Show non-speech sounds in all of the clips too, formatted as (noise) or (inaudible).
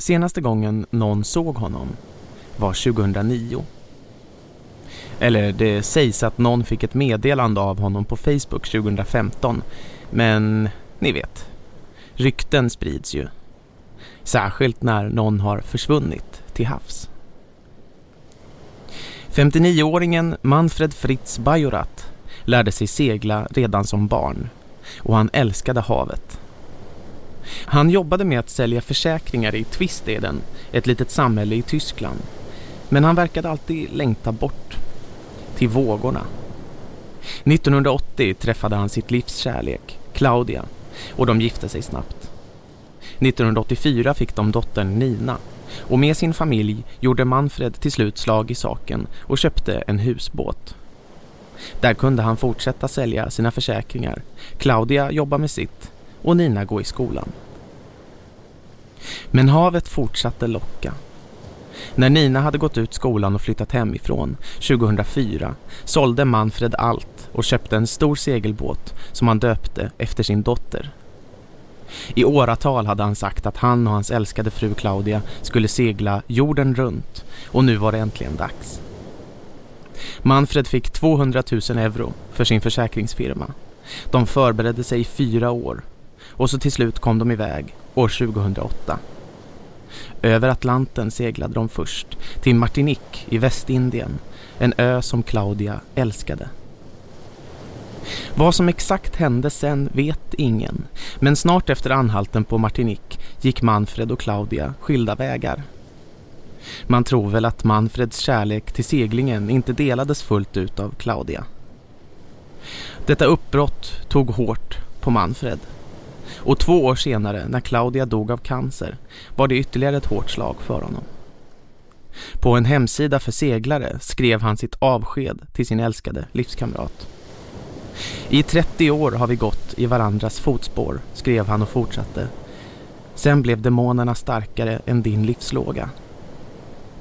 senaste gången någon såg honom var 2009. Eller det sägs att någon fick ett meddelande av honom på Facebook 2015. Men ni vet, rykten sprids ju. Särskilt när någon har försvunnit till havs. 59-åringen Manfred Fritz Bajorat lärde sig segla redan som barn och han älskade havet. Han jobbade med att sälja försäkringar i Twisteden, ett litet samhälle i Tyskland. Men han verkade alltid längta bort, till vågorna. 1980 träffade han sitt livs kärlek, Claudia, och de gifte sig snabbt. 1984 fick de dottern Nina och med sin familj gjorde Manfred till slut slag i saken och köpte en husbåt. Där kunde han fortsätta sälja sina försäkringar, Claudia jobba med sitt och Nina gå i skolan. Men havet fortsatte locka. När Nina hade gått ut skolan och flyttat hemifrån 2004 sålde Manfred allt och köpte en stor segelbåt som han döpte efter sin dotter. I åratal hade han sagt att han och hans älskade fru Claudia skulle segla jorden runt och nu var det äntligen dags. Manfred fick 200 000 euro för sin försäkringsfirma. De förberedde sig i fyra år och så till slut kom de iväg år 2008. Över Atlanten seglade de först till Martinique i Västindien, en ö som Claudia älskade. Vad som exakt hände sen vet ingen, men snart efter anhalten på Martinique gick Manfred och Claudia skilda vägar. Man tror väl att Manfreds kärlek till seglingen inte delades fullt ut av Claudia. Detta uppbrott tog hårt på Manfred. Och två år senare, när Claudia dog av cancer, var det ytterligare ett hårt slag för honom. På en hemsida för seglare skrev han sitt avsked till sin älskade livskamrat. I 30 år har vi gått i varandras fotspår, skrev han och fortsatte. Sen blev demonerna starkare än din livslåga.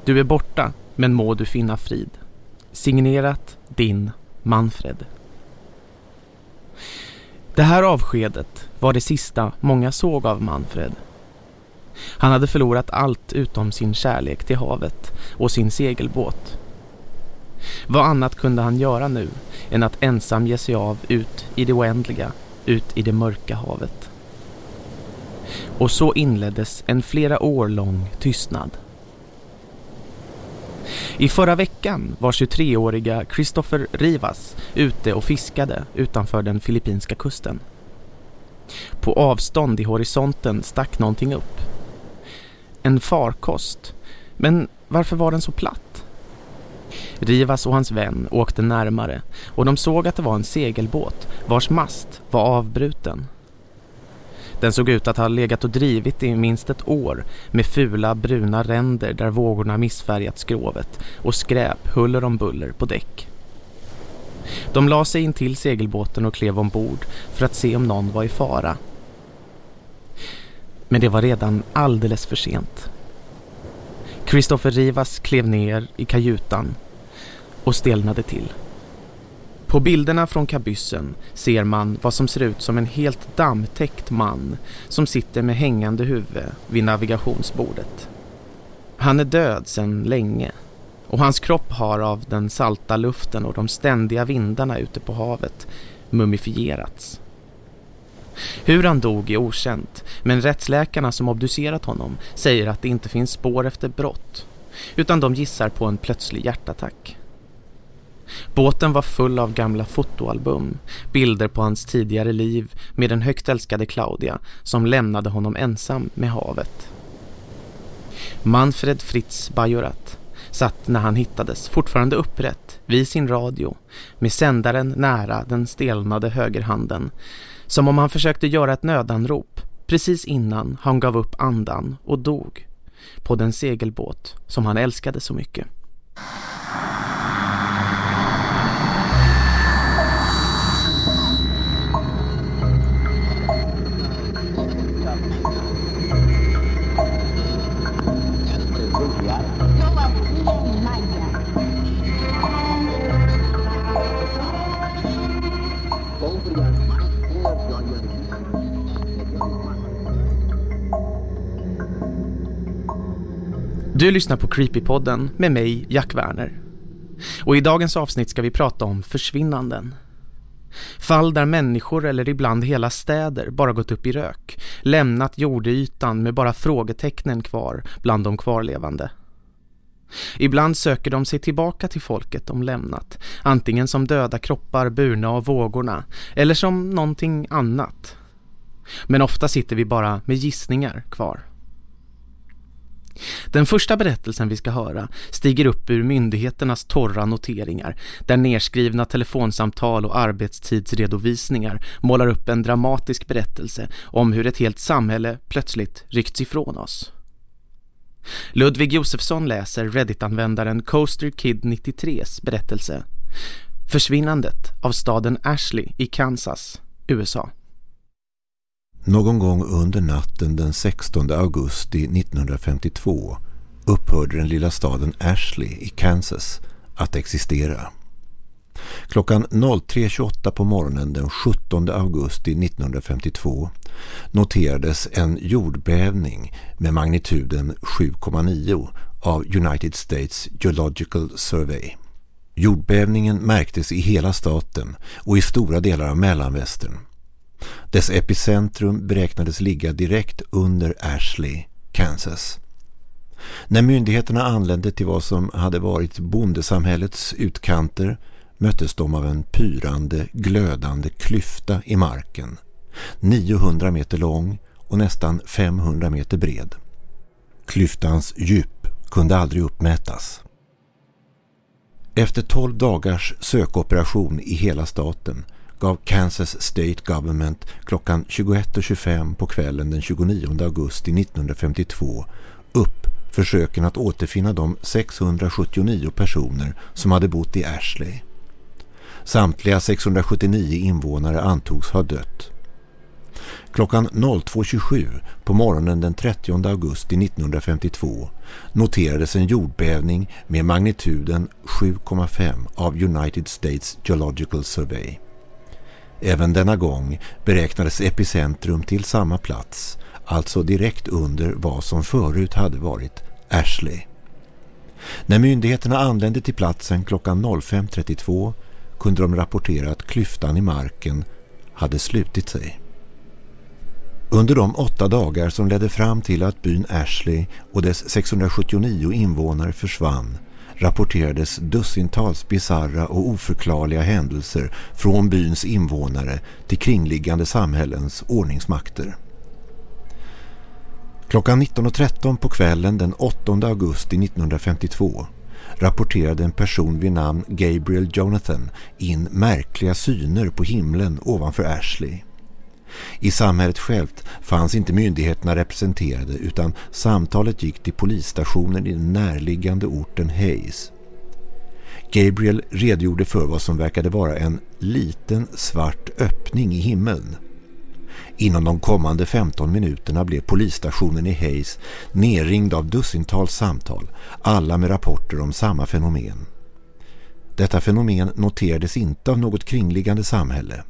Du är borta, men må du finna frid. Signerat din Manfred. Det här avskedet var det sista många såg av Manfred. Han hade förlorat allt utom sin kärlek till havet och sin segelbåt. Vad annat kunde han göra nu än att ensam ge sig av ut i det oändliga, ut i det mörka havet. Och så inleddes en flera år lång tystnad. I förra veckan var 23-åriga Christopher Rivas ute och fiskade utanför den filippinska kusten. På avstånd i horisonten stack någonting upp. En farkost. Men varför var den så platt? Rivas och hans vän åkte närmare och de såg att det var en segelbåt vars mast var avbruten. Den såg ut att ha legat och drivit i minst ett år med fula bruna ränder där vågorna missfärgat skrovet och skräp huller om buller på däck. De la sig in till segelbåten och klev ombord för att se om någon var i fara. Men det var redan alldeles för sent. Christopher Rivas klev ner i kajutan och stelnade till. På bilderna från kabyssen ser man vad som ser ut som en helt dammtäckt man som sitter med hängande huvud vid navigationsbordet. Han är död sedan länge och hans kropp har av den salta luften och de ständiga vindarna ute på havet mumifierats. Hur han dog är okänt, men rättsläkarna som obducerat honom säger att det inte finns spår efter brott, utan de gissar på en plötslig hjärtattack. Båten var full av gamla fotoalbum, bilder på hans tidigare liv med den högt älskade Claudia som lämnade honom ensam med havet. Manfred Fritz Bajorat satt när han hittades fortfarande upprätt vid sin radio med sändaren nära den stelnade högerhanden som om han försökte göra ett nödanrop precis innan han gav upp andan och dog på den segelbåt som han älskade så mycket. Du lyssnar på Creepypodden med mig, Jack Werner. Och i dagens avsnitt ska vi prata om försvinnanden. Fall där människor eller ibland hela städer bara gått upp i rök, lämnat jordytan med bara frågetecknen kvar bland de kvarlevande. Ibland söker de sig tillbaka till folket de lämnat, antingen som döda kroppar burna av vågorna eller som någonting annat. Men ofta sitter vi bara med gissningar kvar. Den första berättelsen vi ska höra stiger upp ur myndigheternas torra noteringar där nerskrivna telefonsamtal och arbetstidsredovisningar målar upp en dramatisk berättelse om hur ett helt samhälle plötsligt ryckts ifrån oss. Ludvig Josefsson läser Reddit-användaren CoasterKid93s berättelse Försvinnandet av staden Ashley i Kansas, USA. Någon gång under natten den 16 augusti 1952 upphörde den lilla staden Ashley i Kansas att existera. Klockan 03.28 på morgonen den 17 augusti 1952 noterades en jordbävning med magnituden 7,9 av United States Geological Survey. Jordbävningen märktes i hela staten och i stora delar av mellanvästern. Dess epicentrum beräknades ligga direkt under Ashley, Kansas. När myndigheterna anlände till vad som hade varit bondesamhällets utkanter möttes de av en pyrande, glödande klyfta i marken. 900 meter lång och nästan 500 meter bred. Klyftans djup kunde aldrig uppmätas. Efter 12 dagars sökoperation i hela staten gav Kansas State Government klockan 21.25 på kvällen den 29 augusti 1952 upp försöken att återfinna de 679 personer som hade bott i Ashley. Samtliga 679 invånare antogs ha dött. Klockan 02.27 på morgonen den 30 augusti 1952 noterades en jordbävning med magnituden 7,5 av United States Geological Survey. Även denna gång beräknades epicentrum till samma plats, alltså direkt under vad som förut hade varit Ashley. När myndigheterna anlände till platsen klockan 05.32 kunde de rapportera att klyftan i marken hade slutit sig. Under de åtta dagar som ledde fram till att byn Ashley och dess 679 invånare försvann rapporterades dussintals bizarra och oförklarliga händelser från byns invånare till kringliggande samhällens ordningsmakter. Klockan 19.13 på kvällen den 8 augusti 1952 rapporterade en person vid namn Gabriel Jonathan in märkliga syner på himlen ovanför Ashley. I samhället självt fanns inte myndigheterna representerade utan samtalet gick till polisstationen i den närliggande orten Hayes. Gabriel redogjorde för vad som verkade vara en liten svart öppning i himlen. Inom de kommande 15 minuterna blev polisstationen i Hayes nerringd av dussintals samtal, alla med rapporter om samma fenomen. Detta fenomen noterades inte av något kringliggande samhälle.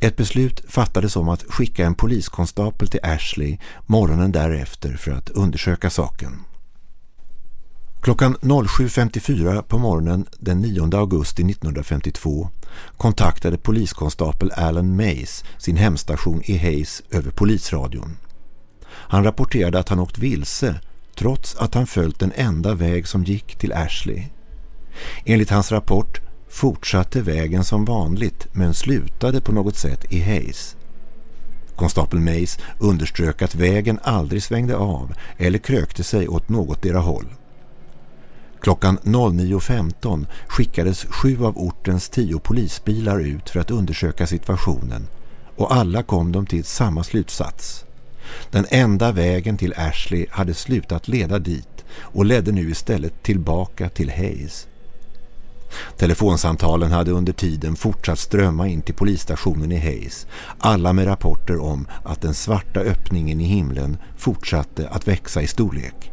Ett beslut fattades om att skicka en poliskonstapel till Ashley morgonen därefter för att undersöka saken. Klockan 07.54 på morgonen den 9 augusti 1952 kontaktade poliskonstapel Alan Mays sin hemstation i Hayes över polisradion. Han rapporterade att han åkt vilse trots att han följt den enda väg som gick till Ashley. Enligt hans rapport fortsatte vägen som vanligt men slutade på något sätt i Hayes. Konstapel Mays underströk att vägen aldrig svängde av eller krökte sig åt något deras håll. Klockan 09.15 skickades sju av ortens tio polisbilar ut för att undersöka situationen och alla kom de till samma slutsats. Den enda vägen till Ashley hade slutat leda dit och ledde nu istället tillbaka till Hayes. Telefonsamtalen hade under tiden fortsatt strömma in till polisstationen i Hayes. Alla med rapporter om att den svarta öppningen i himlen fortsatte att växa i storlek.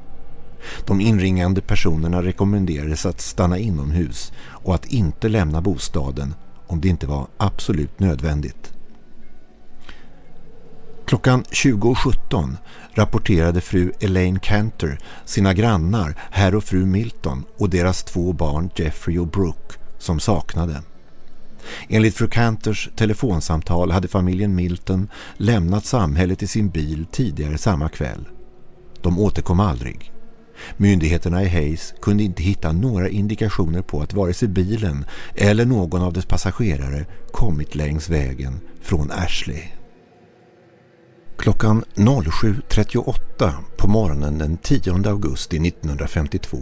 De inringande personerna rekommenderades att stanna inomhus och att inte lämna bostaden om det inte var absolut nödvändigt. Klockan 20.17 rapporterade fru Elaine Cantor sina grannar, herr och fru Milton och deras två barn Jeffrey och Brooke som saknade. Enligt fru Cantors telefonsamtal hade familjen Milton lämnat samhället i sin bil tidigare samma kväll. De återkom aldrig. Myndigheterna i Hayes kunde inte hitta några indikationer på att vare sig bilen eller någon av dess passagerare kommit längs vägen från Ashley. Klockan 07.38 på morgonen den 10 augusti 1952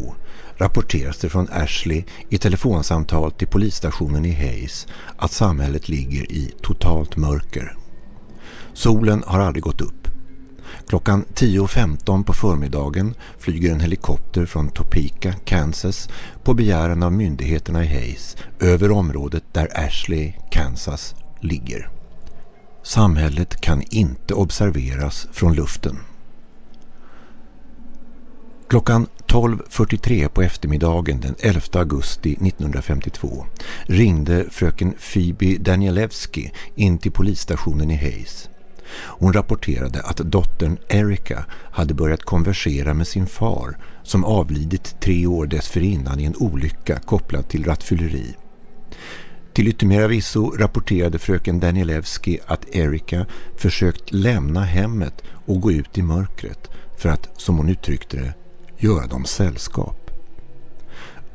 rapporteras det från Ashley i telefonsamtal till polisstationen i Hayes att samhället ligger i totalt mörker. Solen har aldrig gått upp. Klockan 10.15 på förmiddagen flyger en helikopter från Topeka, Kansas på begäran av myndigheterna i Hayes över området där Ashley, Kansas ligger. Samhället kan inte observeras från luften. Klockan 12.43 på eftermiddagen den 11 augusti 1952 ringde fröken Phoebe Danielewski in till polisstationen i Hayes. Hon rapporterade att dottern Erika hade börjat konversera med sin far som avlidit tre år dessförinnan i en olycka kopplad till rattfylleri. Till yttermera visso rapporterade fröken Danielewski att Erika försökt lämna hemmet och gå ut i mörkret för att, som hon uttryckte det, göra dem sällskap.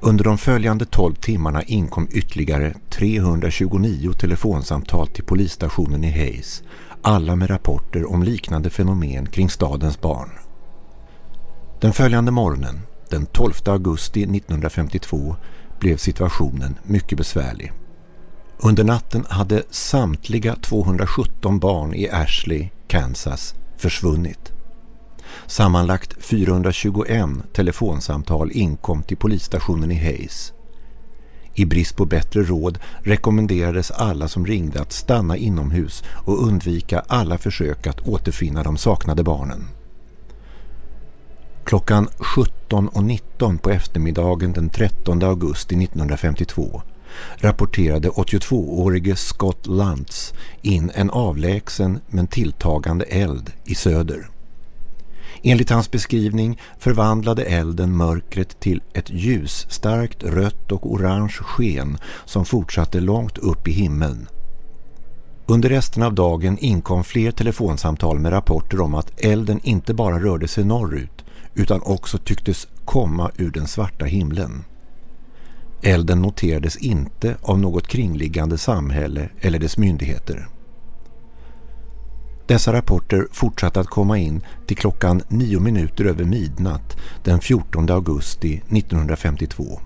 Under de följande 12 timmarna inkom ytterligare 329 telefonsamtal till polisstationen i Hayes, alla med rapporter om liknande fenomen kring stadens barn. Den följande morgonen, den 12 augusti 1952, blev situationen mycket besvärlig. Under natten hade samtliga 217 barn i Ashley, Kansas, försvunnit. Sammanlagt 421 telefonsamtal inkom till polisstationen i Hayes. I brist på bättre råd rekommenderades alla som ringde att stanna inomhus och undvika alla försök att återfinna de saknade barnen. Klockan 17.19 på eftermiddagen den 13 augusti 1952 rapporterade 82-årige Scott Lantz in en avlägsen men tilltagande eld i söder. Enligt hans beskrivning förvandlade elden mörkret till ett ljusstarkt rött och orange sken som fortsatte långt upp i himlen. Under resten av dagen inkom fler telefonsamtal med rapporter om att elden inte bara rörde sig norrut utan också tycktes komma ur den svarta himlen. Elden noterades inte av något kringliggande samhälle eller dess myndigheter. Dessa rapporter fortsatte att komma in till klockan nio minuter över midnatt den 14 augusti 1952.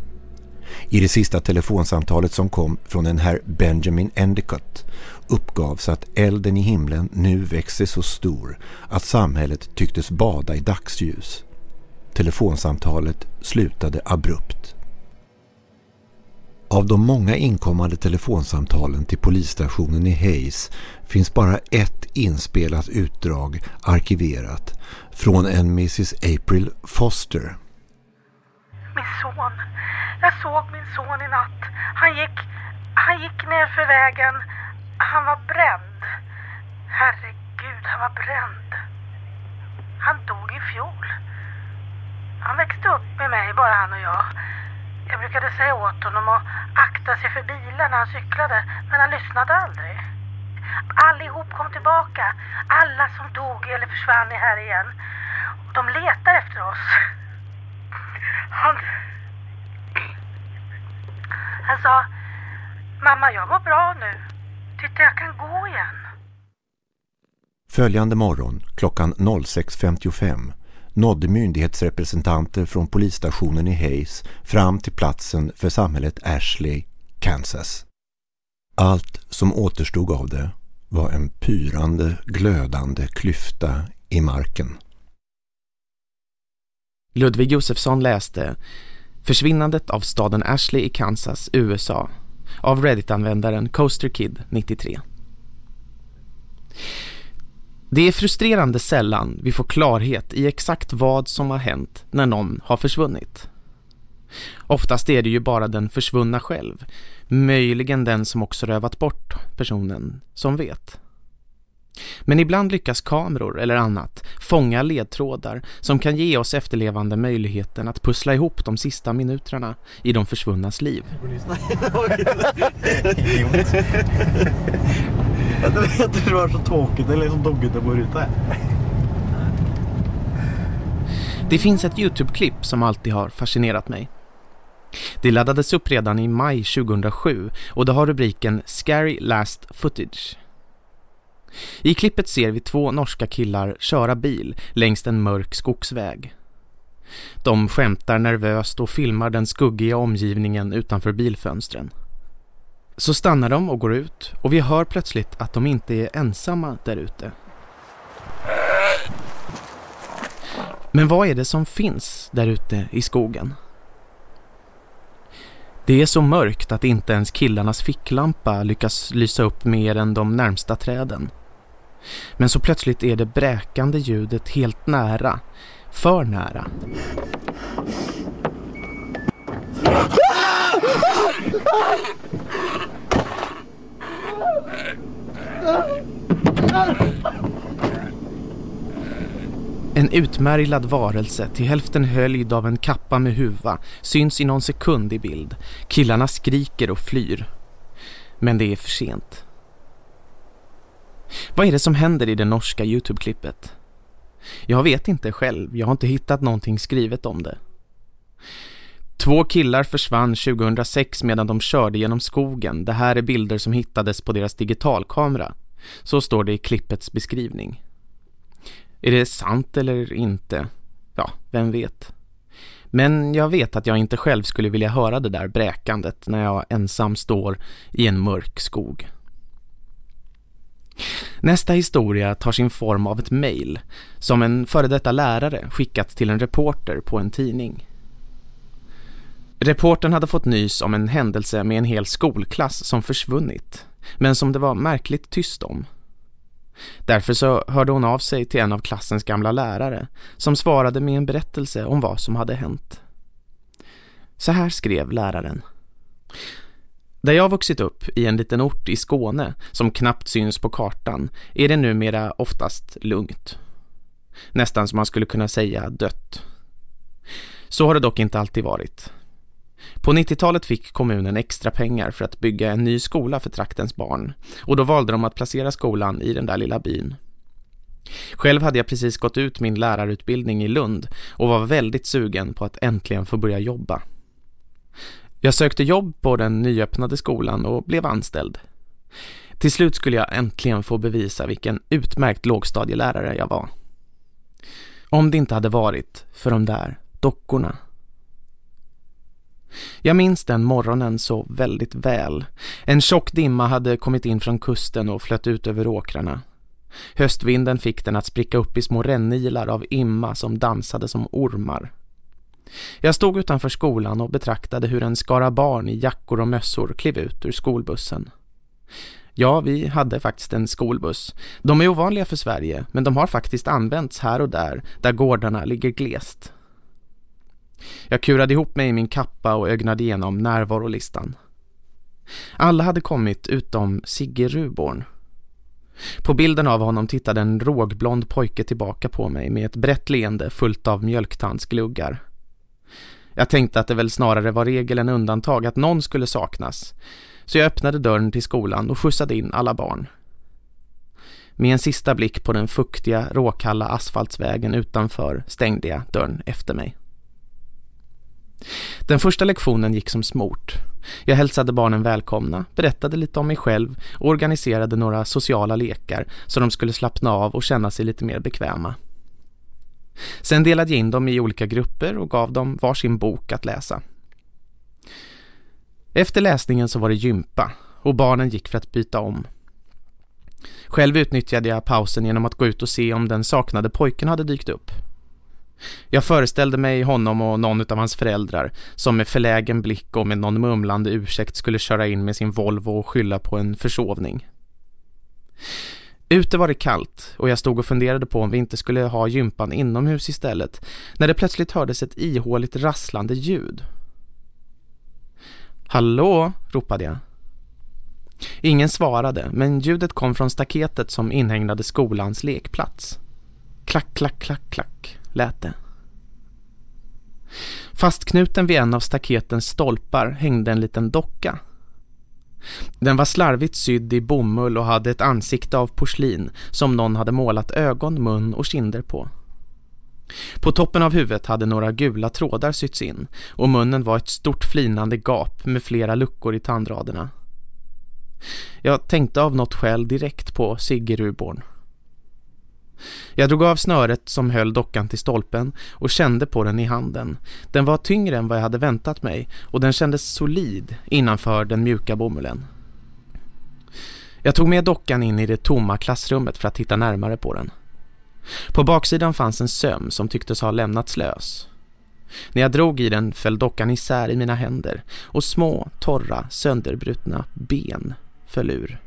I det sista telefonsamtalet som kom från en herr Benjamin Endicott uppgavs att elden i himlen nu växer så stor att samhället tycktes bada i dagsljus. Telefonsamtalet slutade abrupt. Av de många inkommande telefonsamtalen till polisstationen i Hayes finns bara ett inspelat utdrag arkiverat från en Mrs. April Foster. Min son. Jag såg min son i natt. Han gick, han gick ner för vägen. Han var bränd. Herregud, han var bränd. Han dog i fjol. Han växte upp med mig, bara han och jag. Jag brukade säga åt honom att akta sig för bilar när han cyklade, men han lyssnade aldrig. Allihop kom tillbaka. Alla som dog eller försvann är här igen. De letar efter oss. Han... Han sa, mamma jag mår bra nu. Titta jag kan gå igen. Följande morgon, klockan 06.55 nådde myndighetsrepresentanter från polisstationen i Hayes fram till platsen för samhället Ashley, Kansas. Allt som återstod av det var en pyrande, glödande klyfta i marken. Ludvig Josefsson läste Försvinnandet av staden Ashley i Kansas, USA av Reddit-användaren Coaster Kid 93. Det är frustrerande sällan vi får klarhet i exakt vad som har hänt när någon har försvunnit. Oftast är det ju bara den försvunna själv, möjligen den som också rövat bort personen, som vet. Men ibland lyckas kameror eller annat fånga ledtrådar som kan ge oss efterlevande möjligheten att pussla ihop de sista minuterna i de försvunnas liv. (laughs) (laughs) Jag vet inte det var så tråkigt eller liksom dåligt att gå ut här. Det finns ett Youtube-klipp som alltid har fascinerat mig. Det laddades upp redan i maj 2007 och det har rubriken Scary Last Footage. I klippet ser vi två norska killar köra bil längs en mörk skogsväg. De skämtar nervöst och filmar den skuggiga omgivningen utanför bilfönstren. Så stannar de och går ut och vi hör plötsligt att de inte är ensamma där ute. Men vad är det som finns där ute i skogen? Det är så mörkt att inte ens killarnas ficklampa lyckas lysa upp mer än de närmsta träden. Men så plötsligt är det bräkande ljudet helt nära, för nära. En utmärglad varelse till hälften höljd av en kappa med huva syns i någon sekund i bild. Killarna skriker och flyr. Men det är för sent. Vad är det som händer i det norska Youtube-klippet? Jag vet inte själv, jag har inte hittat någonting skrivet om det. Två killar försvann 2006 medan de körde genom skogen. Det här är bilder som hittades på deras digitalkamera. Så står det i klippets beskrivning. Är det sant eller inte? Ja, vem vet. Men jag vet att jag inte själv skulle vilja höra det där bräkandet när jag ensam står i en mörk skog. Nästa historia tar sin form av ett mejl som en före detta lärare skickat till en reporter på en tidning. Reporten hade fått nys om en händelse med en hel skolklass som försvunnit, men som det var märkligt tyst om. Därför så hörde hon av sig till en av klassens gamla lärare som svarade med en berättelse om vad som hade hänt. Så här skrev läraren. Där jag vuxit upp i en liten ort i Skåne som knappt syns på kartan är det numera oftast lugnt. Nästan som man skulle kunna säga dött. Så har det dock inte alltid varit. På 90-talet fick kommunen extra pengar för att bygga en ny skola för traktens barn och då valde de att placera skolan i den där lilla byn. Själv hade jag precis gått ut min lärarutbildning i Lund och var väldigt sugen på att äntligen få börja jobba. Jag sökte jobb på den nyöppnade skolan och blev anställd. Till slut skulle jag äntligen få bevisa vilken utmärkt lågstadielärare jag var. Om det inte hade varit för de där dockorna. Jag minns den morgonen så väldigt väl. En tjock dimma hade kommit in från kusten och flött ut över åkrarna. Höstvinden fick den att spricka upp i små rännilar av imma som dansade som ormar. Jag stod utanför skolan och betraktade hur en skara barn i jackor och mössor klev ut ur skolbussen. Ja, vi hade faktiskt en skolbuss. De är ovanliga för Sverige, men de har faktiskt använts här och där, där gårdarna ligger glest. Jag kurade ihop mig i min kappa och ögnade igenom närvarolistan. Alla hade kommit utom Sigge Ruborn. På bilden av honom tittade en rågblond pojke tillbaka på mig med ett brett leende fullt av mjölktandsgluggar. Jag tänkte att det väl snarare var regel än undantag att någon skulle saknas. Så jag öppnade dörren till skolan och skjutsade in alla barn. Med en sista blick på den fuktiga, råkalla asfaltsvägen utanför stängde jag dörren efter mig. Den första lektionen gick som smort. Jag hälsade barnen välkomna, berättade lite om mig själv och organiserade några sociala lekar så de skulle slappna av och känna sig lite mer bekväma. Sen delade jag in dem i olika grupper och gav dem varsin bok att läsa. Efter läsningen så var det gympa och barnen gick för att byta om. Själv utnyttjade jag pausen genom att gå ut och se om den saknade pojken hade dykt upp. Jag föreställde mig honom och någon av hans föräldrar som med förlägen blick och med någon mumlande ursäkt skulle köra in med sin Volvo och skylla på en försovning. Ute var det kallt och jag stod och funderade på om vi inte skulle ha gympan inomhus istället när det plötsligt hördes ett ihåligt rasslande ljud. Hallå, ropade jag. Ingen svarade, men ljudet kom från staketet som inhägnade skolans lekplats. Klack, klack, klack, klack, lät det. Fastknuten vid en av staketens stolpar hängde en liten docka. Den var slarvigt sydd i bomull och hade ett ansikte av porslin som någon hade målat ögon, mun och kinder på. På toppen av huvudet hade några gula trådar sytts in och munnen var ett stort flinande gap med flera luckor i tandraderna. Jag tänkte av något skäl direkt på Sigge Ruborn. Jag drog av snöret som höll dockan till stolpen och kände på den i handen. Den var tyngre än vad jag hade väntat mig och den kändes solid innanför den mjuka bomullen. Jag tog med dockan in i det tomma klassrummet för att titta närmare på den. På baksidan fanns en söm som tycktes ha lämnats lös. När jag drog i den föll dockan isär i mina händer och små, torra, sönderbrutna ben föll ur.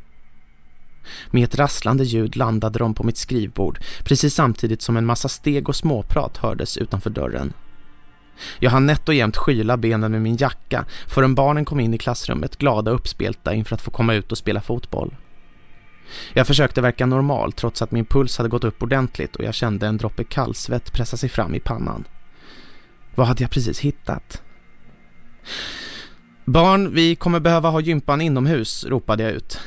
Med ett rasslande ljud landade de på mitt skrivbord precis samtidigt som en massa steg och småprat hördes utanför dörren. Jag hann nätt och jämt skyla benen med min jacka förrän barnen kom in i klassrummet glada och uppspelta inför att få komma ut och spela fotboll. Jag försökte verka normal trots att min puls hade gått upp ordentligt och jag kände en droppe kallsvett pressa sig fram i pannan. Vad hade jag precis hittat? Barn, vi kommer behöva ha gympan inomhus, ropade jag ut.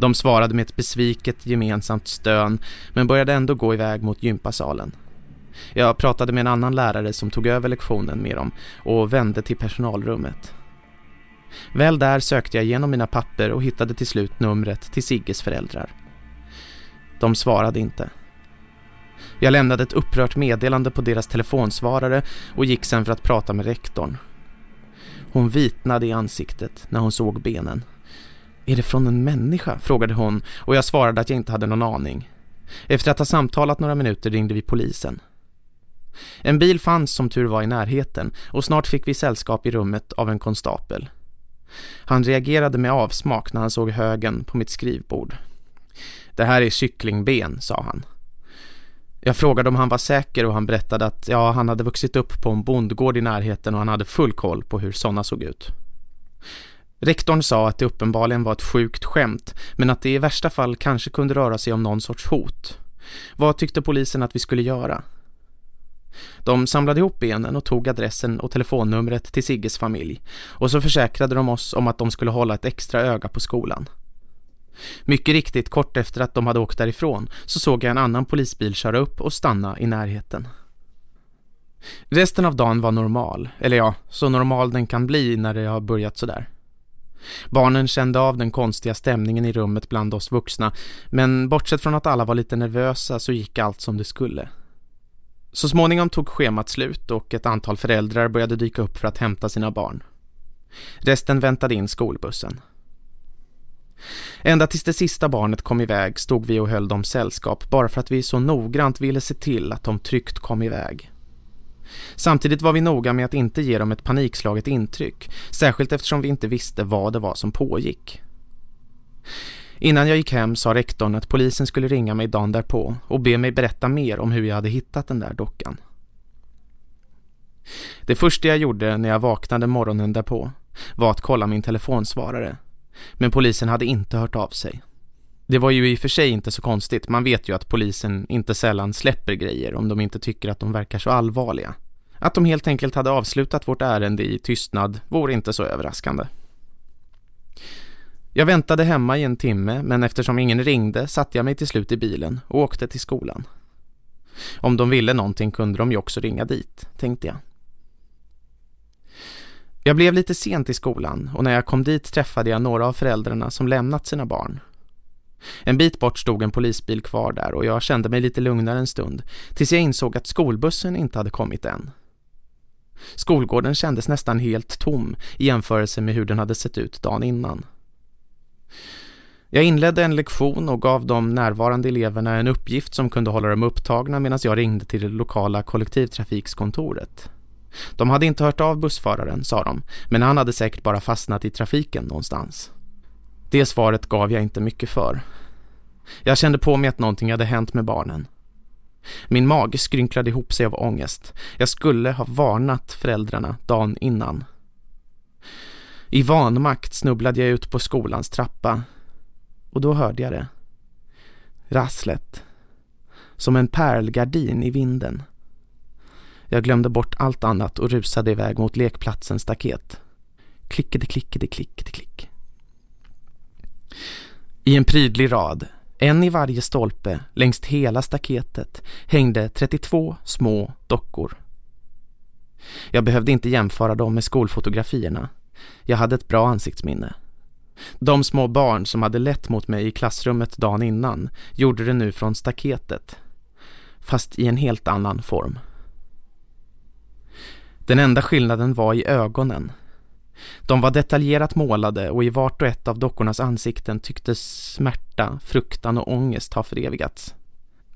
De svarade med ett besviket gemensamt stön men började ändå gå iväg mot gympasalen. Jag pratade med en annan lärare som tog över lektionen med dem och vände till personalrummet. Väl där sökte jag igenom mina papper och hittade till slut numret till Sigges föräldrar. De svarade inte. Jag lämnade ett upprört meddelande på deras telefonsvarare och gick sen för att prata med rektorn. Hon vitnade i ansiktet när hon såg benen. Är det från en människa? frågade hon och jag svarade att jag inte hade någon aning. Efter att ha samtalat några minuter ringde vi polisen. En bil fanns som tur var i närheten och snart fick vi sällskap i rummet av en konstapel. Han reagerade med avsmak när han såg högen på mitt skrivbord. Det här är kycklingben, sa han. Jag frågade om han var säker och han berättade att ja, han hade vuxit upp på en bondgård i närheten och han hade full koll på hur sådana såg ut. Rektorn sa att det uppenbarligen var ett sjukt skämt men att det i värsta fall kanske kunde röra sig om någon sorts hot. Vad tyckte polisen att vi skulle göra? De samlade ihop benen och tog adressen och telefonnumret till Sigges familj och så försäkrade de oss om att de skulle hålla ett extra öga på skolan. Mycket riktigt kort efter att de hade åkt därifrån så såg jag en annan polisbil köra upp och stanna i närheten. Resten av dagen var normal, eller ja, så normal den kan bli när det har börjat sådär. Barnen kände av den konstiga stämningen i rummet bland oss vuxna men bortsett från att alla var lite nervösa så gick allt som det skulle. Så småningom tog schemat slut och ett antal föräldrar började dyka upp för att hämta sina barn. Resten väntade in skolbussen. Ända tills det sista barnet kom iväg stod vi och höll dem sällskap bara för att vi så noggrant ville se till att de tryggt kom iväg. Samtidigt var vi noga med att inte ge dem ett panikslaget intryck, särskilt eftersom vi inte visste vad det var som pågick. Innan jag gick hem sa rektorn att polisen skulle ringa mig dagen därpå och be mig berätta mer om hur jag hade hittat den där dockan. Det första jag gjorde när jag vaknade morgonen därpå var att kolla min telefonsvarare. Men polisen hade inte hört av sig. Det var ju i och för sig inte så konstigt. Man vet ju att polisen inte sällan släpper grejer om de inte tycker att de verkar så allvarliga. Att de helt enkelt hade avslutat vårt ärende i tystnad vore inte så överraskande. Jag väntade hemma i en timme men eftersom ingen ringde satte jag mig till slut i bilen och åkte till skolan. Om de ville någonting kunde de ju också ringa dit, tänkte jag. Jag blev lite sent i skolan och när jag kom dit träffade jag några av föräldrarna som lämnat sina barn. En bit bort stod en polisbil kvar där och jag kände mig lite lugnare en stund tills jag insåg att skolbussen inte hade kommit än. Skolgården kändes nästan helt tom i jämförelse med hur den hade sett ut dagen innan. Jag inledde en lektion och gav de närvarande eleverna en uppgift som kunde hålla dem upptagna medan jag ringde till det lokala kollektivtrafikskontoret. De hade inte hört av bussföraren, sa de, men han hade säkert bara fastnat i trafiken någonstans. Det svaret gav jag inte mycket för. Jag kände på mig att någonting hade hänt med barnen. Min mage skrynklade ihop sig av ångest. Jag skulle ha varnat föräldrarna dagen innan. I vanmakt snubblade jag ut på skolans trappa och då hörde jag det. Rasslet. Som en pärlgardin i vinden. Jag glömde bort allt annat och rusade iväg mot lekplatsens staket. Klickade, klickade, klickade, klick. I en prydlig rad, en i varje stolpe, längs hela staketet, hängde 32 små dockor. Jag behövde inte jämföra dem med skolfotografierna. Jag hade ett bra ansiktsminne. De små barn som hade lett mot mig i klassrummet dagen innan gjorde det nu från staketet, fast i en helt annan form. Den enda skillnaden var i ögonen. De var detaljerat målade och i vart och ett av dockornas ansikten tycktes smärta, fruktan och ångest ha förevigats.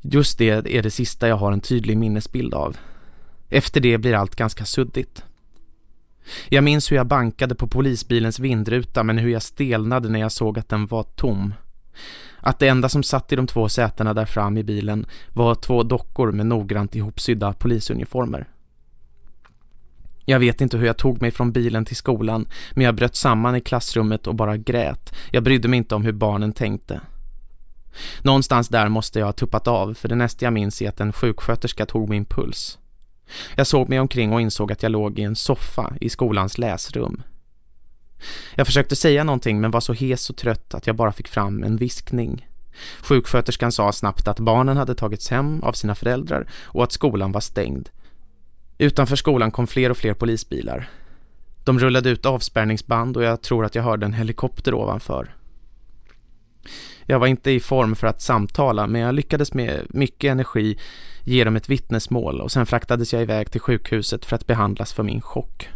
Just det är det sista jag har en tydlig minnesbild av. Efter det blir allt ganska suddigt. Jag minns hur jag bankade på polisbilens vindruta men hur jag stelnade när jag såg att den var tom. Att det enda som satt i de två sätena där fram i bilen var två dockor med noggrant ihopsydda polisuniformer. Jag vet inte hur jag tog mig från bilen till skolan men jag bröt samman i klassrummet och bara grät. Jag brydde mig inte om hur barnen tänkte. Någonstans där måste jag ha tuppat av för det nästa jag minns är att en sjuksköterska tog min puls. Jag såg mig omkring och insåg att jag låg i en soffa i skolans läsrum. Jag försökte säga någonting men var så hes och trött att jag bara fick fram en viskning. Sjuksköterskan sa snabbt att barnen hade tagits hem av sina föräldrar och att skolan var stängd. Utanför skolan kom fler och fler polisbilar. De rullade ut avspärrningsband och jag tror att jag hörde en helikopter ovanför. Jag var inte i form för att samtala men jag lyckades med mycket energi ge dem ett vittnesmål och sen fraktades jag iväg till sjukhuset för att behandlas för min chock.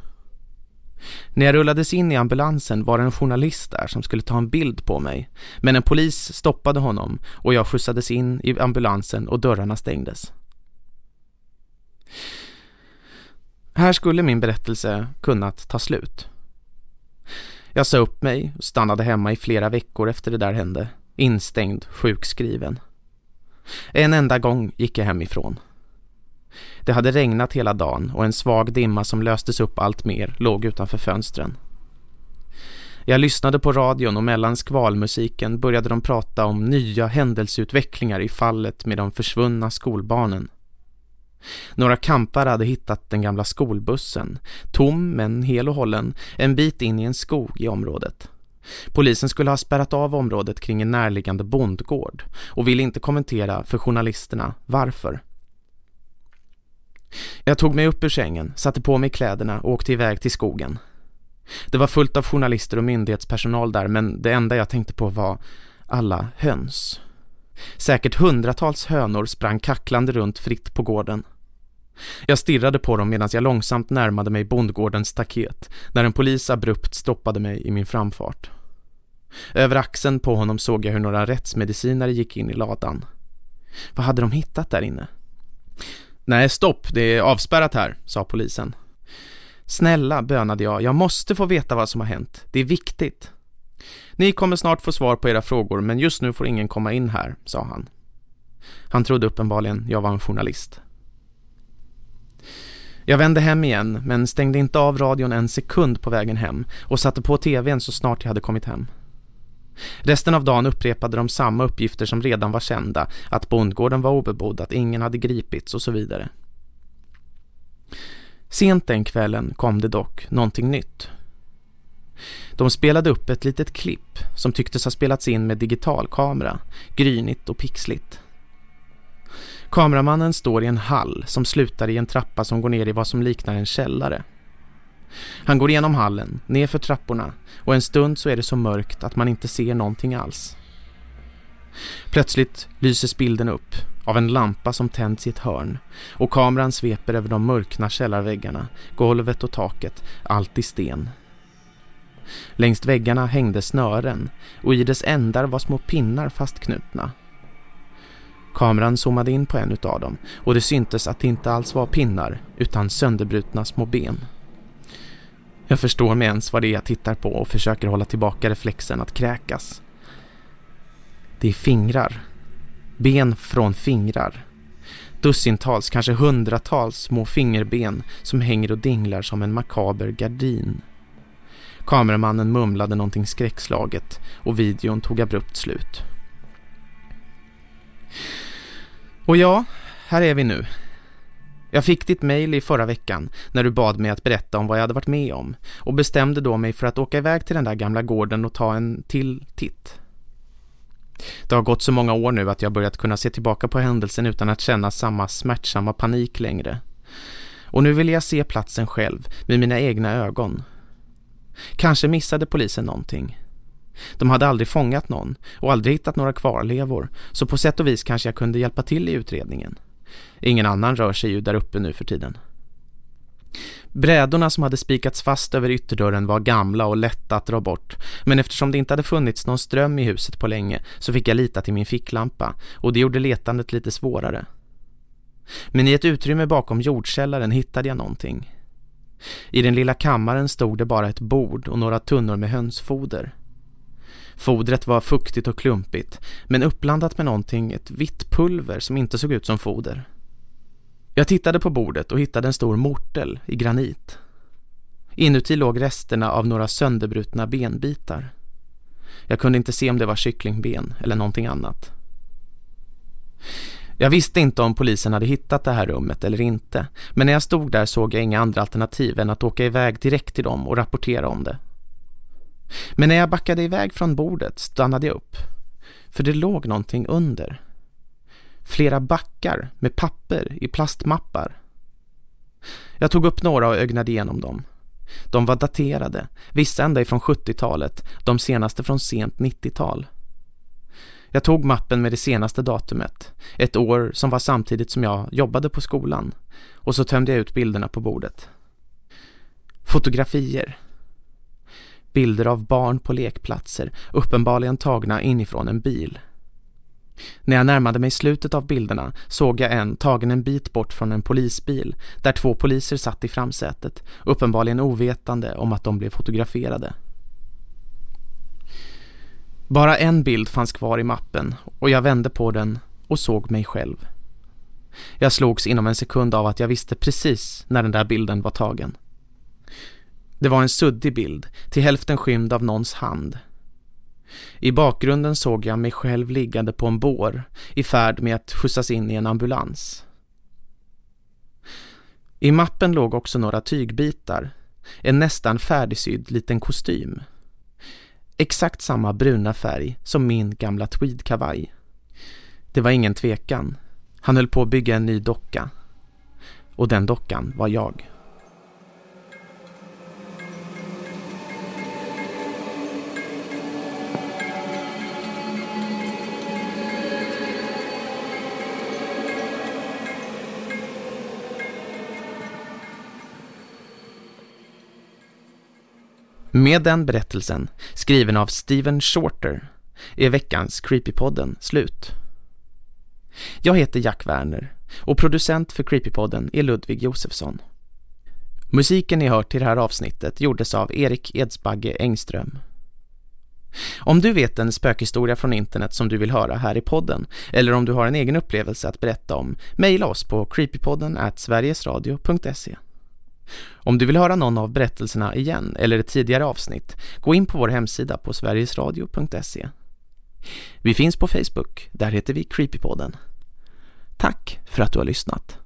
När jag rullades in i ambulansen var det en journalist där som skulle ta en bild på mig. Men en polis stoppade honom och jag skjutsades in i ambulansen och dörrarna stängdes. Här skulle min berättelse kunnat ta slut. Jag sa upp mig och stannade hemma i flera veckor efter det där hände. Instängd, sjukskriven. En enda gång gick jag hemifrån. Det hade regnat hela dagen och en svag dimma som löstes upp allt mer låg utanför fönstren. Jag lyssnade på radion och mellan skvalmusiken började de prata om nya händelseutvecklingar i fallet med de försvunna skolbarnen. Några kampar hade hittat den gamla skolbussen, tom men hel och hållen, en bit in i en skog i området. Polisen skulle ha spärrat av området kring en närliggande bondgård och ville inte kommentera för journalisterna varför. Jag tog mig upp ur sängen, satte på mig kläderna och åkte iväg till skogen. Det var fullt av journalister och myndighetspersonal där men det enda jag tänkte på var alla höns. Säkert hundratals hönor sprang kacklande runt fritt på gården. Jag stirrade på dem medan jag långsamt närmade mig bondgårdens staket när en polis abrupt stoppade mig i min framfart. Över axeln på honom såg jag hur några rättsmedicinare gick in i ladan. Vad hade de hittat där inne? Nej, stopp, det är avspärrat här, sa polisen. Snälla, bönade jag, jag måste få veta vad som har hänt. Det är viktigt. Ni kommer snart få svar på era frågor, men just nu får ingen komma in här, sa han. Han trodde uppenbarligen jag var en journalist. Jag vände hem igen, men stängde inte av radion en sekund på vägen hem och satte på tvn så snart jag hade kommit hem. Resten av dagen upprepade de samma uppgifter som redan var kända, att bondgården var obebodd, att ingen hade gripits och så vidare. Sent den kvällen kom det dock någonting nytt. De spelade upp ett litet klipp som tycktes ha spelats in med digitalkamera, grynigt och pixligt. Kameramannen står i en hall som slutar i en trappa som går ner i vad som liknar en källare. Han går igenom hallen, ner för trapporna och en stund så är det så mörkt att man inte ser någonting alls. Plötsligt lyses bilden upp av en lampa som tänds i ett hörn och kameran sveper över de mörkna källarväggarna, golvet och taket, allt i sten. Längst väggarna hängde snören och i dess ändar var små pinnar fastknutna. Kameran zoomade in på en av dem och det syntes att det inte alls var pinnar utan sönderbrutna små ben. Jag förstår mig ens vad det är jag tittar på och försöker hålla tillbaka reflexen att kräkas. Det är fingrar. Ben från fingrar. Dussintals, kanske hundratals små fingerben som hänger och dinglar som en makaber gardin. Kameramannen mumlade någonting skräckslaget och videon tog abrupt slut. Och ja, här är vi nu. Jag fick ditt mejl i förra veckan när du bad mig att berätta om vad jag hade varit med om och bestämde då mig för att åka iväg till den där gamla gården och ta en till titt. Det har gått så många år nu att jag börjat kunna se tillbaka på händelsen utan att känna samma smärtsamma panik längre. Och nu vill jag se platsen själv med mina egna ögon. Kanske missade polisen någonting. De hade aldrig fångat någon och aldrig hittat några kvarlevor så på sätt och vis kanske jag kunde hjälpa till i utredningen. Ingen annan rör sig ju där uppe nu för tiden. Brädorna som hade spikats fast över ytterdörren var gamla och lätta att dra bort. Men eftersom det inte hade funnits någon ström i huset på länge så fick jag lita till min ficklampa och det gjorde letandet lite svårare. Men i ett utrymme bakom jordkällaren hittade jag någonting. I den lilla kammaren stod det bara ett bord och några tunnor med hönsfoder. Fodret var fuktigt och klumpigt men uppblandat med någonting, ett vitt pulver som inte såg ut som foder. Jag tittade på bordet och hittade en stor mortel i granit. Inuti låg resterna av några sönderbrutna benbitar. Jag kunde inte se om det var kycklingben eller någonting annat. Jag visste inte om polisen hade hittat det här rummet eller inte, men när jag stod där såg jag inga andra alternativ än att åka iväg direkt till dem och rapportera om det. Men när jag backade iväg från bordet stannade jag upp, för det låg någonting under. Flera backar med papper i plastmappar. Jag tog upp några och ögnade igenom dem. De var daterade, vissa ända ifrån 70-talet, de senaste från sent 90-tal. Jag tog mappen med det senaste datumet, ett år som var samtidigt som jag jobbade på skolan, och så tömde jag ut bilderna på bordet. Fotografier. Bilder av barn på lekplatser, uppenbarligen tagna inifrån en bil. När jag närmade mig slutet av bilderna såg jag en tagen en bit bort från en polisbil där två poliser satt i framsätet, uppenbarligen ovetande om att de blev fotograferade. Bara en bild fanns kvar i mappen och jag vände på den och såg mig själv. Jag slogs inom en sekund av att jag visste precis när den där bilden var tagen. Det var en suddig bild, till hälften skymd av någons hand. I bakgrunden såg jag mig själv liggande på en bår i färd med att skjutsas in i en ambulans. I mappen låg också några tygbitar, en nästan färdigsydd liten kostym. Exakt samma bruna färg som min gamla tweedkavaj. Det var ingen tvekan. Han höll på att bygga en ny docka. Och den dockan var jag. Med den berättelsen, skriven av Steven Shorter, är veckans Creepypodden slut. Jag heter Jack Werner och producent för Creepypodden är Ludvig Josefsson. Musiken ni hört till det här avsnittet gjordes av Erik Edsbagge Engström. Om du vet en spökhistoria från internet som du vill höra här i podden eller om du har en egen upplevelse att berätta om, mejla oss på creepypodden at sverigesradio.se. Om du vill höra någon av berättelserna igen eller ett tidigare avsnitt, gå in på vår hemsida på sverigesradio.se. Vi finns på Facebook, där heter vi Creepypodden. Tack för att du har lyssnat.